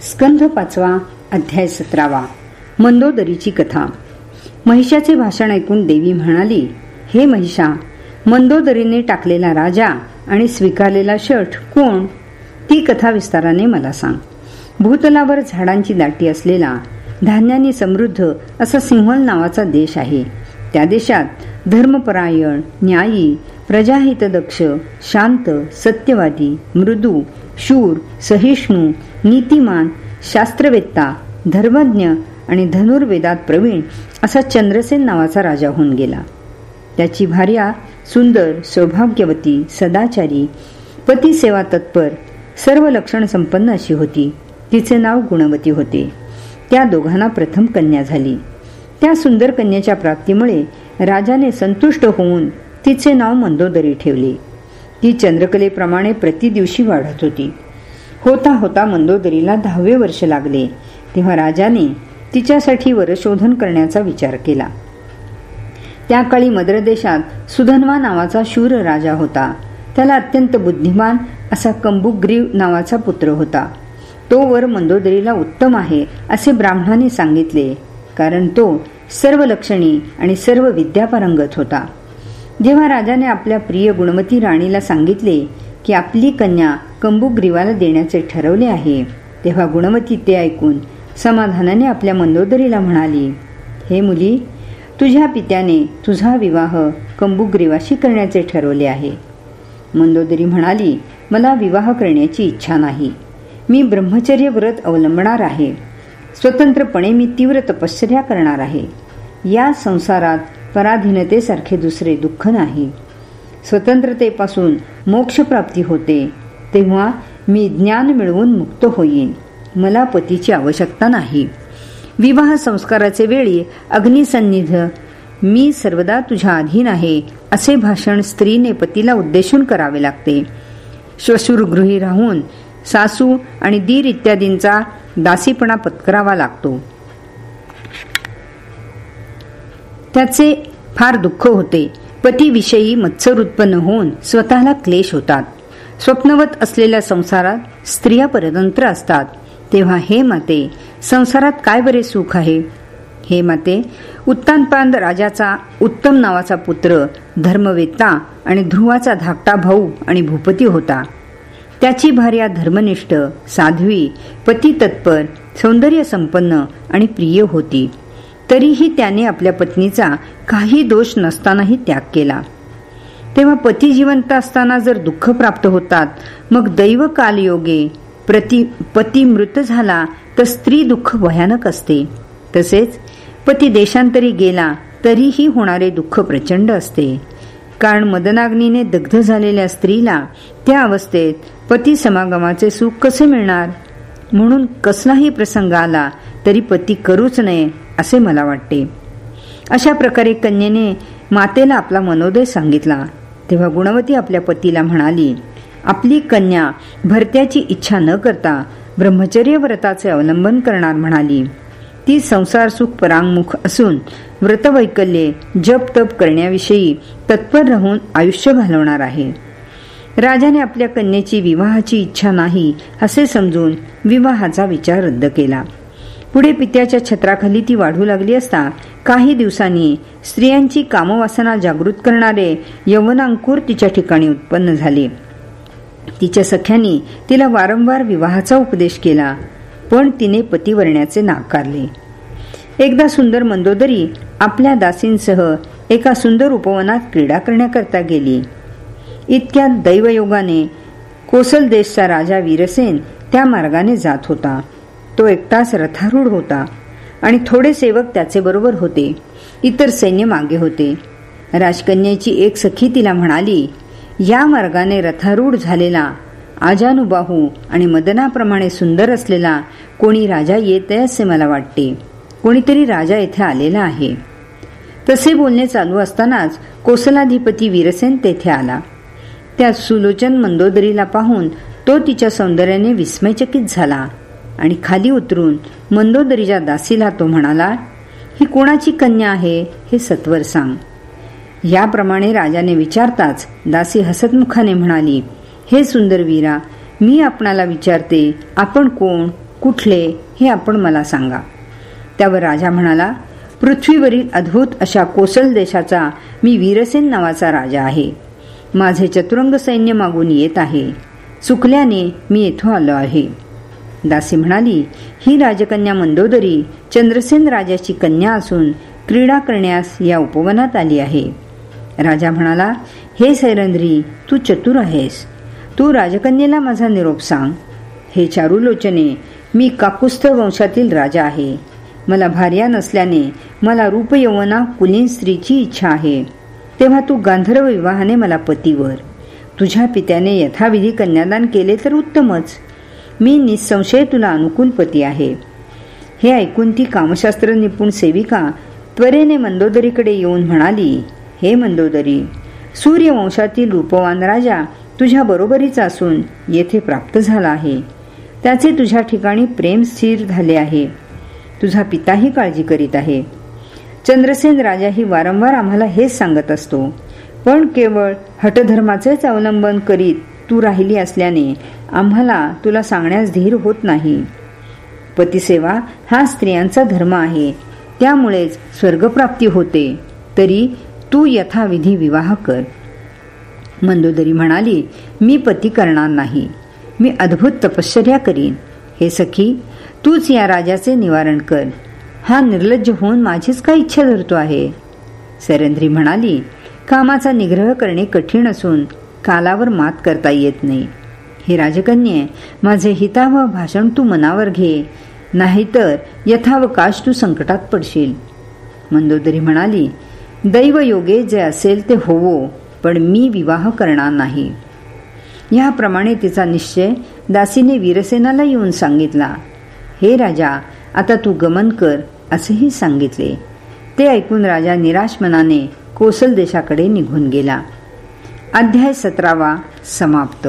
स्कंध पाचवा अध्याय सतरावा. मंदोदरीची कथा. महिषाचे भाषण ऐकून देवी म्हणाली हे महिषा मंदोदरीने टाकलेला राजा आणि स्वीकारलेला शठ कोण? ती कथा विस्ताराने मला सांग. भूतलावर झाडांची दाटी असलेला धान्याने समृद्ध असा सिंहल नावाचा देश आहे. त्या देशात धर्मपरायण न्यायी प्रजाहितदक्ष शांत सत्यवादी मृदू शूर सहिष्णू नीतिमान शास्त्रवेत्ता धर्मज्ञ आणि धनुर्वेदात प्रवीण असा चंद्रसेन नावाचा राजा होऊन गेला. त्याची भार्या सुंदर सौभाग्यवती सदाचारी पती सेवा तत्पर सर्व लक्षण संपन्न अशी होती. तिचे नाव गुणवती होते. त्या दोघांना प्रथम कन्या झाली. त्या सुंदर कन्याच्या प्राप्तीमुळे राजाने संतुष्ट होऊन तिचे नाव मंदोदरी ठेवले. ती चंद्रकलेप्रमाणे प्रतिदिवशी वाढत होती. होता होता मंदोदरीला दहावे वर्ष लागले. तेव्हा राजाने तिच्यासाठी वरशोधन करण्याचा विचार केला. त्या काळी मद्रदेशात सुधन्वा नावाचा शूर राजा होता. त्याला अत्यंत बुद्धिमान असा कंबुग्रीव नावाचा पुत्र होता. तो वर मंदोदरीला उत्तम आहे असे ब्राह्मणाने सांगितले कारण तो सर्व लक्षणी आणि सर्व विद्यापारंगत होता. जेव्हा राजाने आपल्या प्रिय गुणवती राणीला सांगितले की आपली कन्या कंबुग्रीवाला देण्याचे ठरवले आहे. तेव्हा गुणवती ते ऐकून समाधानाने आपल्या मंदोदरीला म्हणाली हे मुली तुझ्या पित्याने तुझा विवाह कंबुग्रीवाशी करण्याचे ठरवले आहे. मंदोदरी म्हणाली मला विवाह करण्याची इच्छा नाही. मी ब्रह्मचर्य व्रत अवलंबणार आहे. स्वतंत्रपणे मी तीव्र तपश्चर्या करणार आहे. या संसारात पराधीनतेसारखे दुसरे दुःख नाही. स्वतंत्रतेपासून मोक्षप्राप्ती होते तेव्हा मी ज्ञान मिळवून मुक्त होईन. मला पतीची आवश्यकता नाही. विवाह संस्काराचे वेळी अग्निसन्निध मी सर्वदा तुझ्या अधीन आहे असे भाषण स्त्रीने पतीला उद्देशून करावे लागते. श्वशुरगृही राहून सासू आणि दीर इत्यादींचा दासीपणा पत्करावा लागतो. त्याचे फार दुःख होते. पतीविषयी मत्सर उत्पन्न होऊन स्वतःला क्लेश होतात. स्वप्नवत असलेल्या संसारात स्त्रिया परतंत्र असतात. तेव्हा हे माते संसारात काय बरे सुख आहे? हे माते उत्तानपांद राजाचा उत्तम नावाचा पुत्र धर्मवेत्ता आणि ध्रुवाचा धाकटा भाऊ आणि भूपती होता. त्याची भार्या धर्मनिष्ठ साध्वी पती तत्पर सौंदर्य संपन्न आणि प्रिय होती. तरीही त्याने आपल्या पत्नीचा काही दोष नसतानाही त्याग केला. तेव्हा पती जिवंत असताना जर दुःख प्राप्त होतात मग दैव कालयोगे प्रति पती मृत झाला तर स्त्री दुःख भयानक असते. तसेच पती देशांतरी गेला तरीही होणारे दुःख प्रचंड असते. कारण मदनाग्नीने दग्ध झालेल्या स्त्रीला त्या अवस्थेत पती समागमाचे सुख कसे मिळणार? म्हणून कसलाही प्रसंग आला तरी पती करूच नये असे मला वाटते. अशा प्रकारे कन्येने मातेला आपला मनोदय सांगितला. तेव्हा गुणवती आपल्या पतीला म्हणाली आपली कन्या भरत्याची इच्छा न करता ब्रह्मचर्य व्रताचे अवलंबन करणार म्हणाली. ती संसार सुख परांगमुख असून व्रतवैकल्ये जप तप करण्याविषयी तत्पर राहून आयुष्य घालवणार आहे. राजाने आपल्या कन्येची विवाहाची इच्छा नाही असे समजून विवाहाचा विचार रद्द केला. पुढे पित्याच्या छत्राखाली ती वाढू लागली असता काही दिवसांनी स्त्रियांची कामवासना जागृत करणारे यवनांकुर तिच्या ठिकाणी उत्पन्न झाले. तिच्या सख्यांनी तिला वारंवार विवाहाचा उपदेश केला पण तिने पतिवरण्याचे नाकारले. एकदा सुंदर मंदोदरी आपल्या दासींसह एका सुंदर उपवनात क्रीडा करण्याकरता गेली. इतक्या दैवयोगाने कोसल देशचा राजा वीरसेन त्या मार्गाने जात होता. तो एकटाच रथारूढ होता आणि थोडे सेवक त्याचे बरोबर होते. इतर सैन्य मागे होते. राजकन्याची एक सखी तिला म्हणाली या मार्गाने रथारूढ झालेला आजानुबाहू आणि मदनाप्रमाणे सुंदर असलेला कोणी राजा येत आहे असे मला वाटते. कोणीतरी राजा येथे आलेला आहे. तसे बोलणे चालू असतानाच कोसलाधिपती वीरसेन तेथे आला. त्या सुलोचन मंदोदरीला पाहून तो तिच्या सौंदर्याने विस्मयचकित झाला. आणि खाली उतरून मंदोदरीच्या दासीला तो म्हणाला ही कोणाची कन्या आहे हे सत्वर सांग. याप्रमाणे राजाने विचारताच दासी हसतमुखाने म्हणाली हे सुंदर वीरा मी आपणाला विचारते आपण कोण कुठले हे आपण मला सांगा. त्यावर राजा म्हणाला पृथ्वीवरील अद्भुत अशा कोसल देशाचा मी वीरसेन नावाचा राजा आहे. माझे चतुरंग सैन्य मागून येत आहे. चुकल्याने मी येथो आलो आहे. दासी म्हणाली ही राजकन्या मंदोदरी चंद्रसेन राजाची कन्या असून क्रीडा करण्यास या उपवनात आली आहे. राजा म्हणाला हे सैरंद्री तू चतुर आहेस. तू राजकन्येला माझा निरोप सांग. हे चारुलोचने मी काकुस्थ वंशातील राजा आहे. मला भार्या नसल्याने मला रूपयवना कुलीन स्त्रीची इच्छा आहे. तेव्हा तू गांधर्व विवाहाने मला पतीवर. तुझ्या पित्याने यथाविधी कन्यादान केले तर उत्तमच. मी निसंशय तुला अनुकूल पती आहे. हे ऐकून ती कामशास्त्र निपुण सेविका त्वरेने मंदोदरीकडे येऊन म्हणाली हे मंदोदरी सूर्यवंशातील रूपवान राजा तुझ्या बरोबरीचा असून येथे प्राप्त झाला आहे. त्याचे तुझ्या ठिकाणी प्रेम स्थिर झाले आहे. तुझा पिताही काळजी करीत आहे. चंद्रसेन राजाही वारंवार आम्हाला हेच सांगत असतो. पण केवळ हटधर्माचेच अवलंबन करीत तू राहिली असल्याने आम्हाला तुला सांगण्यास धीर होत नाही. पतिसेवा हा स्त्रियांचा धर्म आहे. त्यामुळेच स्वर्गप्राप्ती होते. तरी तू यथाविधी विवाह कर. मंदोदरी म्हणाली मी पती करणार नाही. मी अद्भुत तपश्चर्या करीन. हे सखी तूच या राजाचे निवारण कर. हा निर्लज्ज होऊन माझीच काय इच्छा धरतो आहे? सरेंद्री म्हणाली कामाचा निग्रह करणे कठीण असून कालावर मात करता येत नाही. हे राजकन्ये माझे हितावह भाषण तू मनावर घे नाहीतर यथावकाश तू संकटात पडशील. मंदोदरी म्हणाली दैव योगे जे असेल ते होवो पण मी विवाह करणार नाही. याप्रमाणे तिचा निश्चय दासीने वीरसेनाला येऊन सांगितला. हे राजा आता तू गमन कर असेही सांगितले. ते ऐकून राजा निराश मनाने कोसल देशाकडे निघून गेला. अध्याय सतरावा समाप्त.